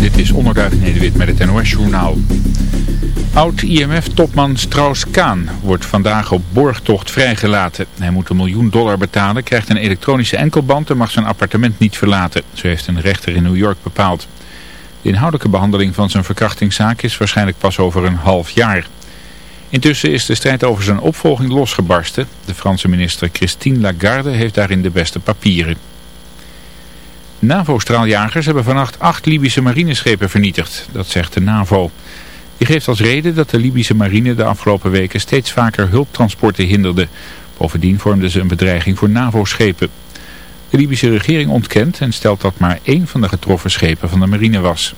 Dit is Onderduif Nederwit met het NOS-journaal. Oud-IMF-topman Strauss-Kaan wordt vandaag op borgtocht vrijgelaten. Hij moet een miljoen dollar betalen, krijgt een elektronische enkelband en mag zijn appartement niet verlaten. Zo heeft een rechter in New York bepaald. De inhoudelijke behandeling van zijn verkrachtingszaak is waarschijnlijk pas over een half jaar. Intussen is de strijd over zijn opvolging losgebarsten. De Franse minister Christine Lagarde heeft daarin de beste papieren. NAVO-straaljagers hebben vannacht acht Libische marineschepen vernietigd. Dat zegt de NAVO. Die geeft als reden dat de Libische marine de afgelopen weken steeds vaker hulptransporten hinderde. Bovendien vormden ze een bedreiging voor NAVO-schepen. De Libische regering ontkent en stelt dat maar één van de getroffen schepen van de marine was.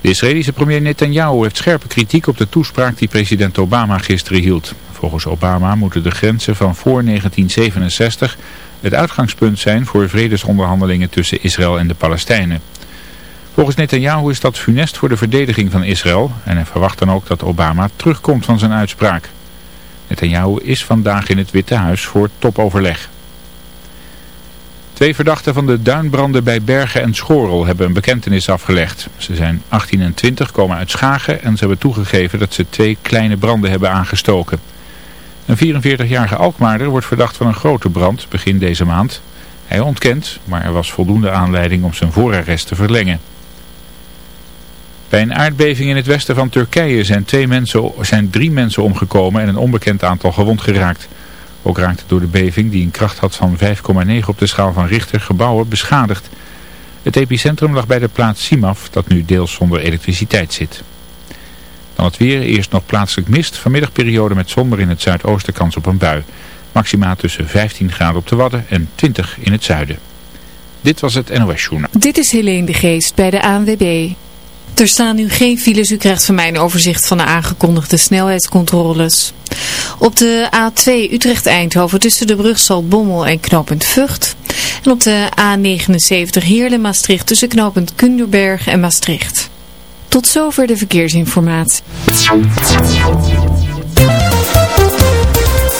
De Israëlische premier Netanyahu heeft scherpe kritiek op de toespraak die president Obama gisteren hield. Volgens Obama moeten de grenzen van voor 1967 het uitgangspunt zijn voor vredesonderhandelingen tussen Israël en de Palestijnen. Volgens Netanyahu is dat funest voor de verdediging van Israël en hij verwacht dan ook dat Obama terugkomt van zijn uitspraak. Netanyahu is vandaag in het Witte Huis voor topoverleg. Twee verdachten van de duinbranden bij Bergen en Schorel hebben een bekentenis afgelegd. Ze zijn 18 en 20, komen uit Schagen en ze hebben toegegeven dat ze twee kleine branden hebben aangestoken. Een 44-jarige Alkmaarder wordt verdacht van een grote brand begin deze maand. Hij ontkent, maar er was voldoende aanleiding om zijn voorarrest te verlengen. Bij een aardbeving in het westen van Turkije zijn, twee mensen, zijn drie mensen omgekomen en een onbekend aantal gewond geraakt. Ook raakte door de beving, die een kracht had van 5,9 op de schaal van Richter, gebouwen beschadigd. Het epicentrum lag bij de plaats Simaf, dat nu deels zonder elektriciteit zit. Dan het weer, eerst nog plaatselijk mist. Vanmiddag periode met zon, in het zuidoosten kans op een bui. Maxima tussen 15 graden op de Wadden en 20 in het zuiden. Dit was het NOS Journaal. Dit is Helene de Geest bij de ANWB. Er staan nu geen files. U krijgt van mij een overzicht van de aangekondigde snelheidscontroles. Op de A2 Utrecht-Eindhoven tussen de brug Bommel en knooppunt Vught. En op de A79 Heerlen-Maastricht tussen knooppunt Kunderberg en Maastricht. Tot zover de verkeersinformatie.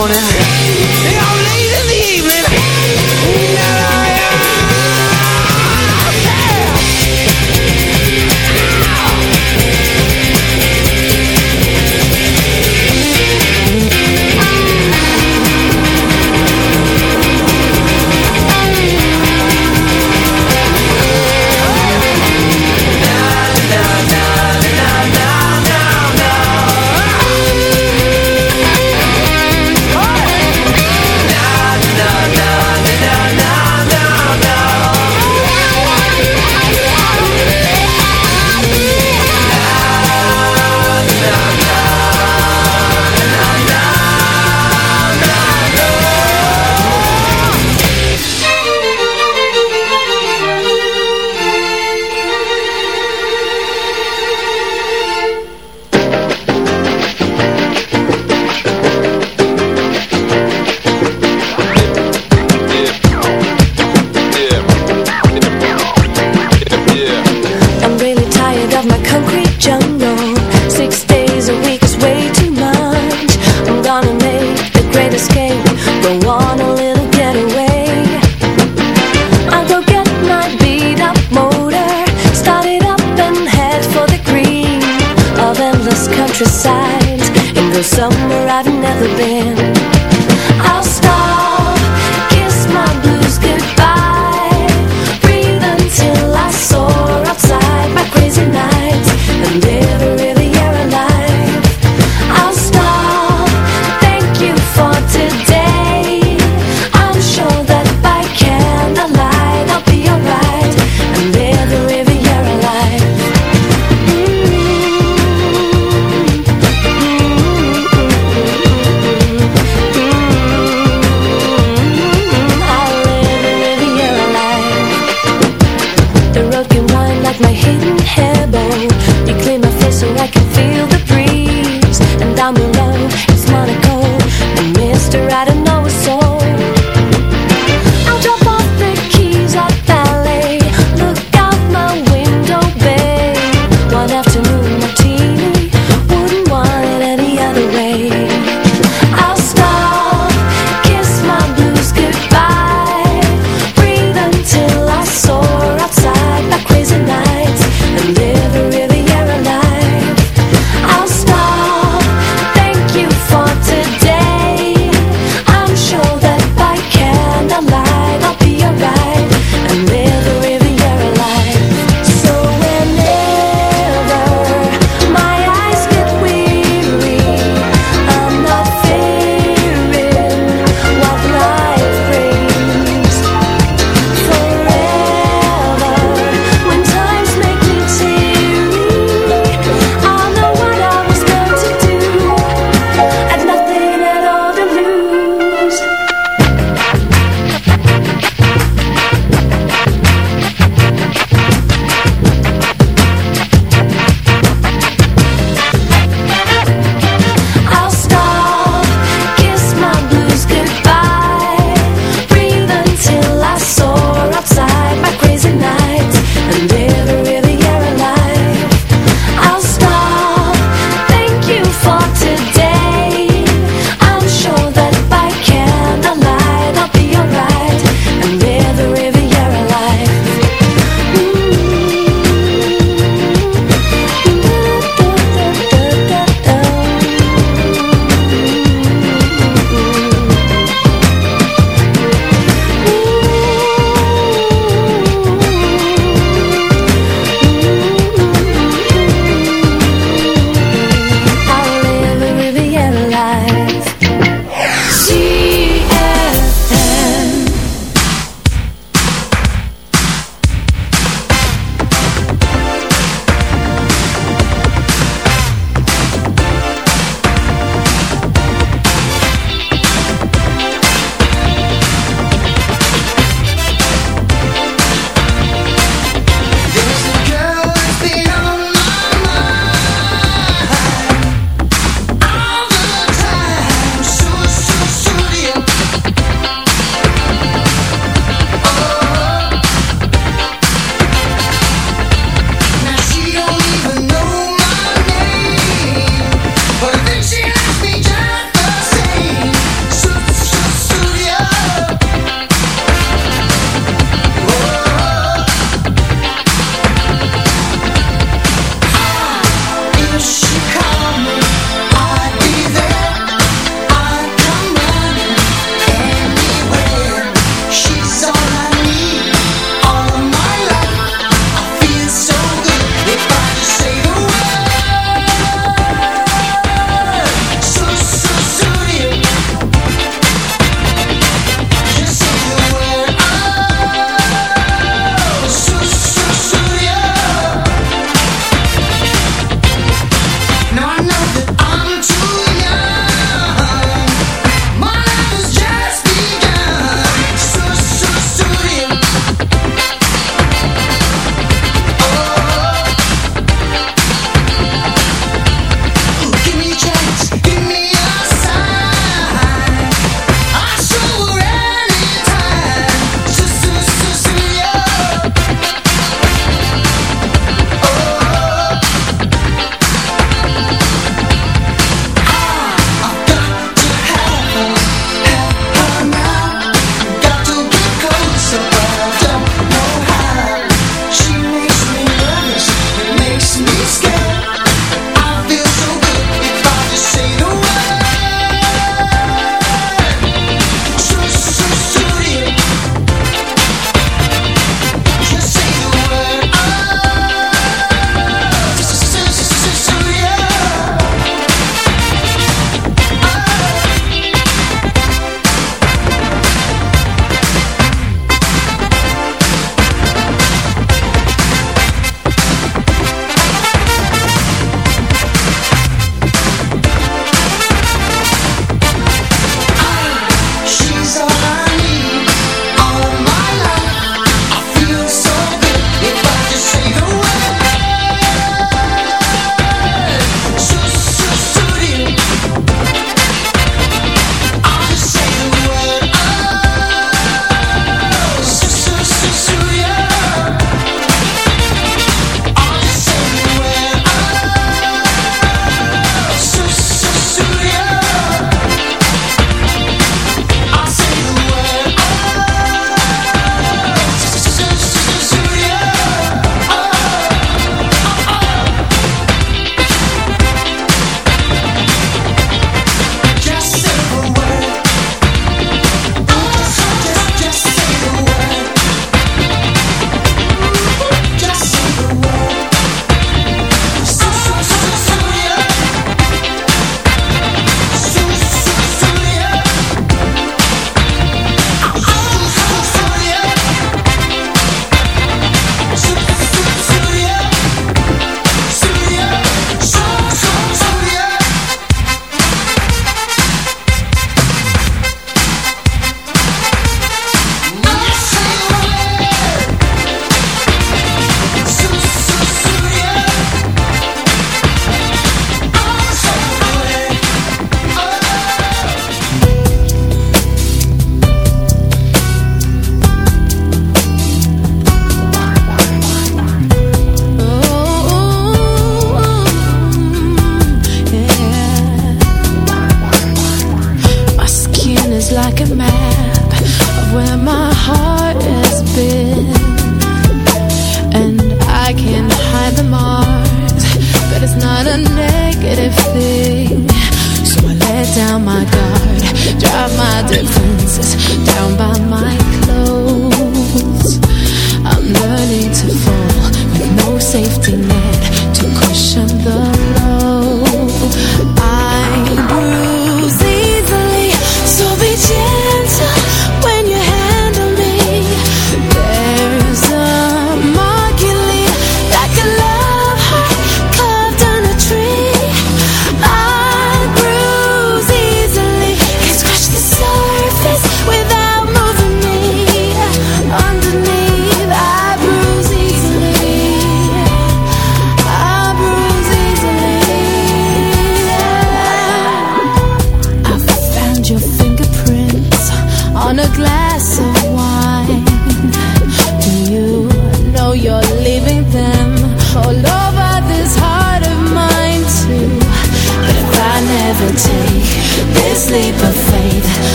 morning.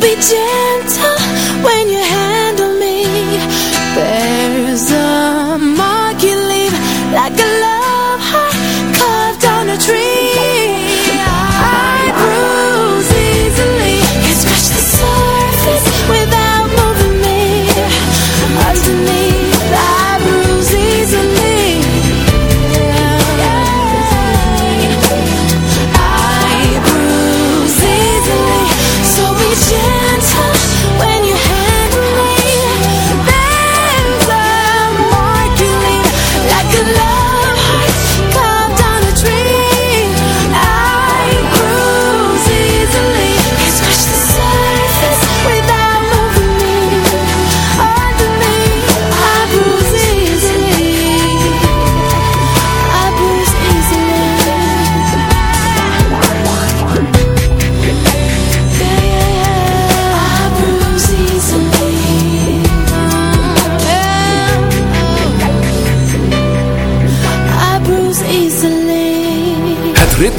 Be gentle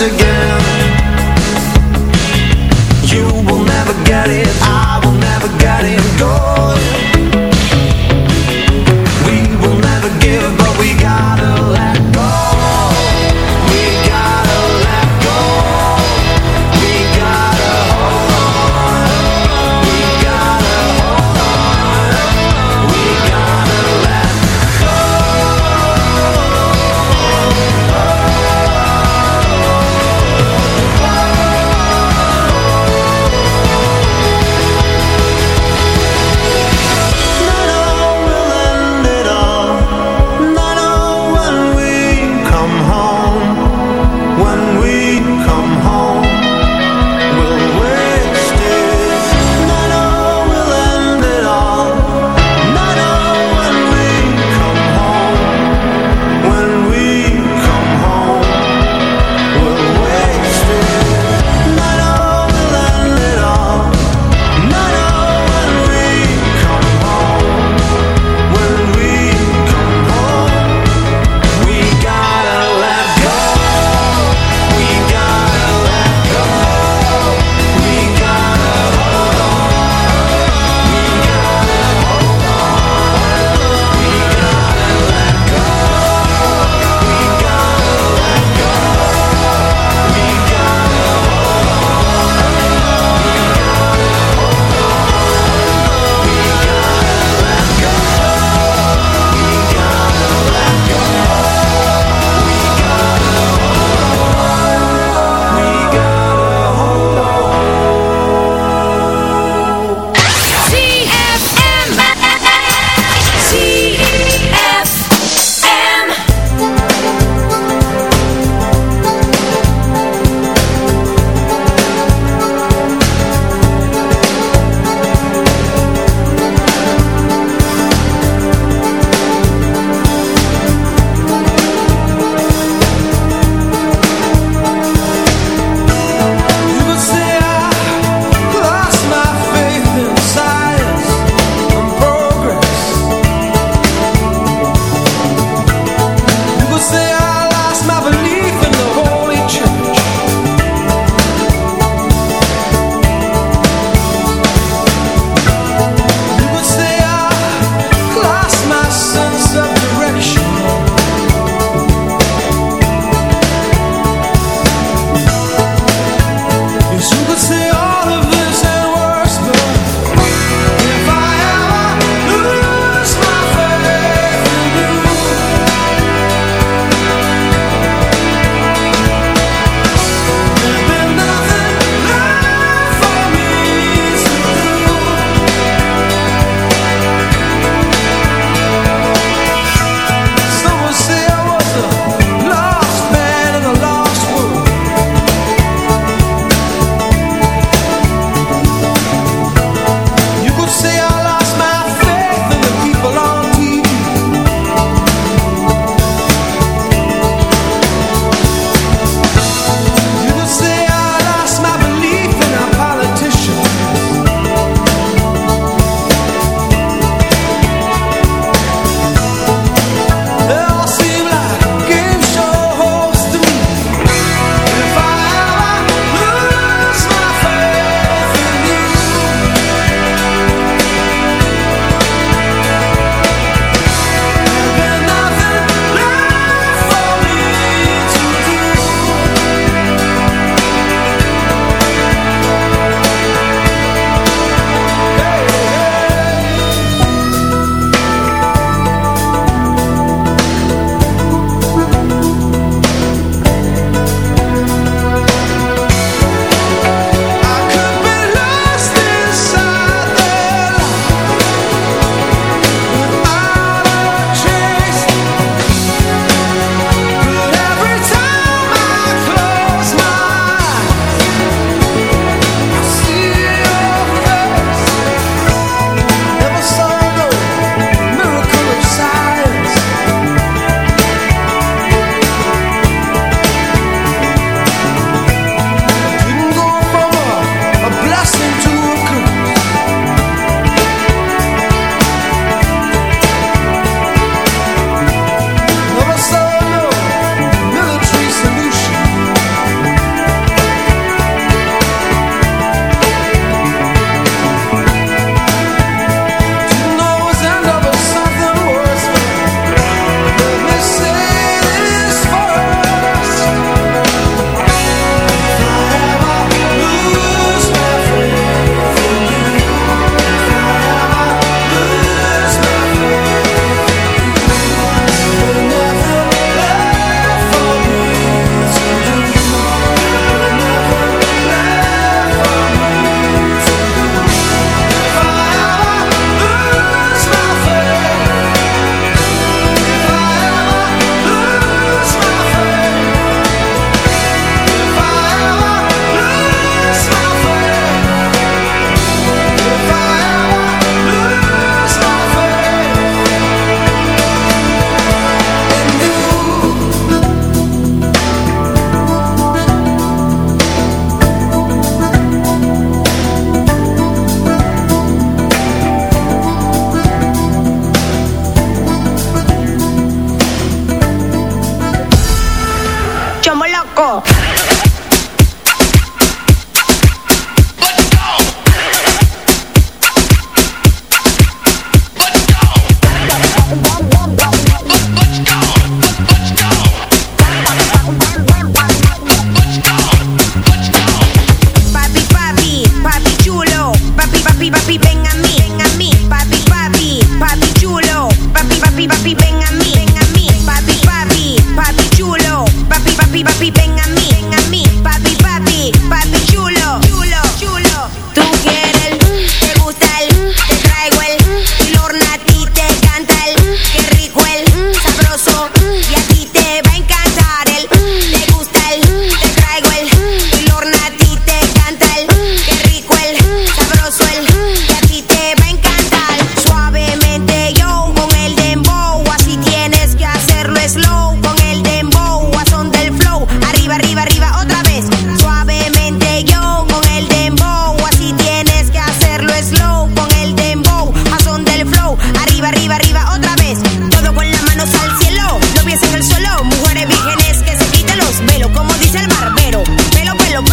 again. You will never get it, I will never get it. Go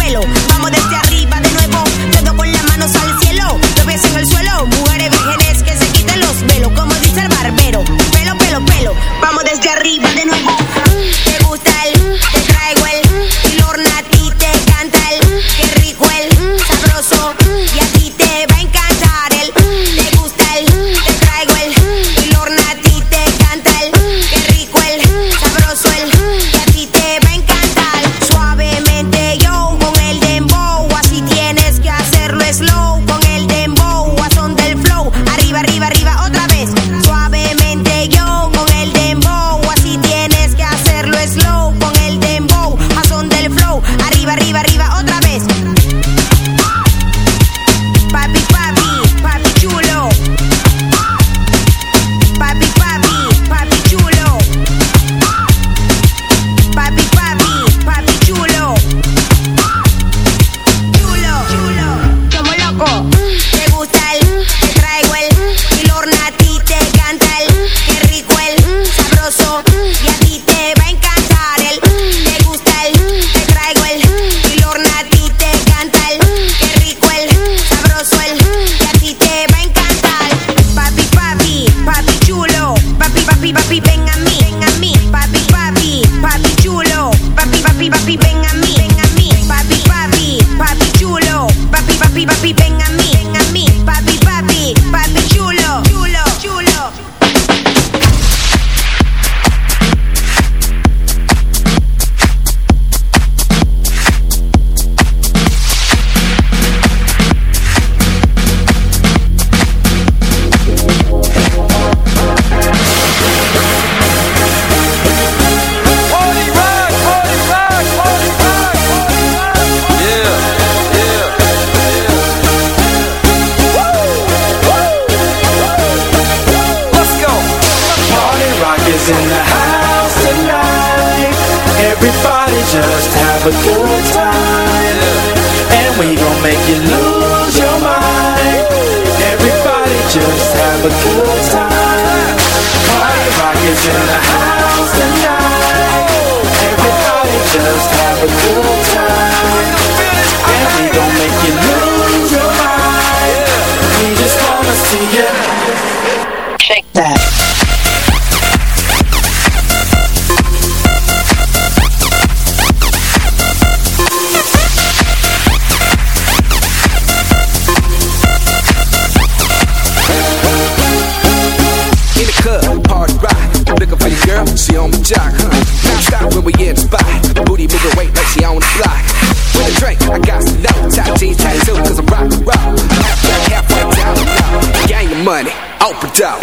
pelo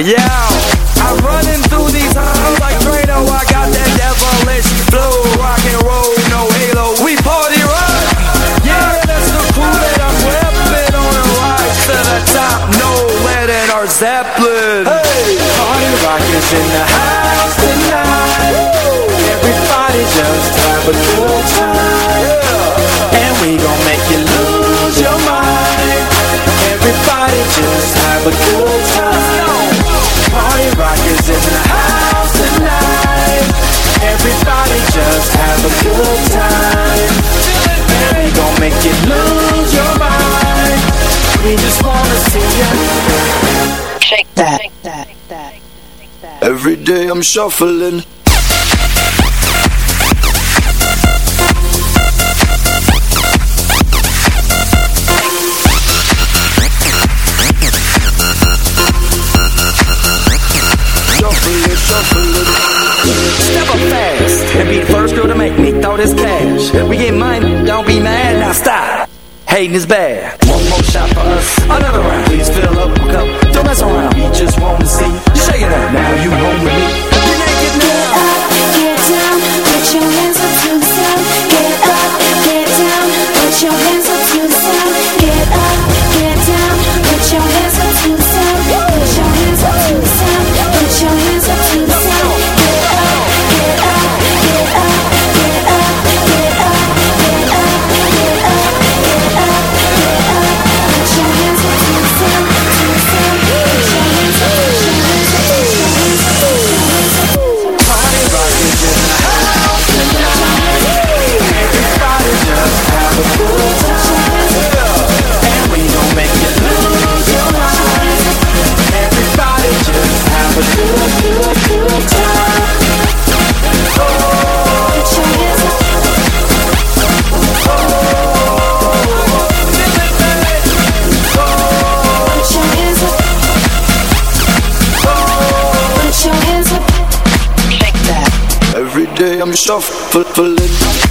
Yeah. day I'm shuffling this cash. We get don't be mad, now stop. Hating is bad. One more shot for us, another round. Please fill up a cup, don't mess around. We just wanna see I'm in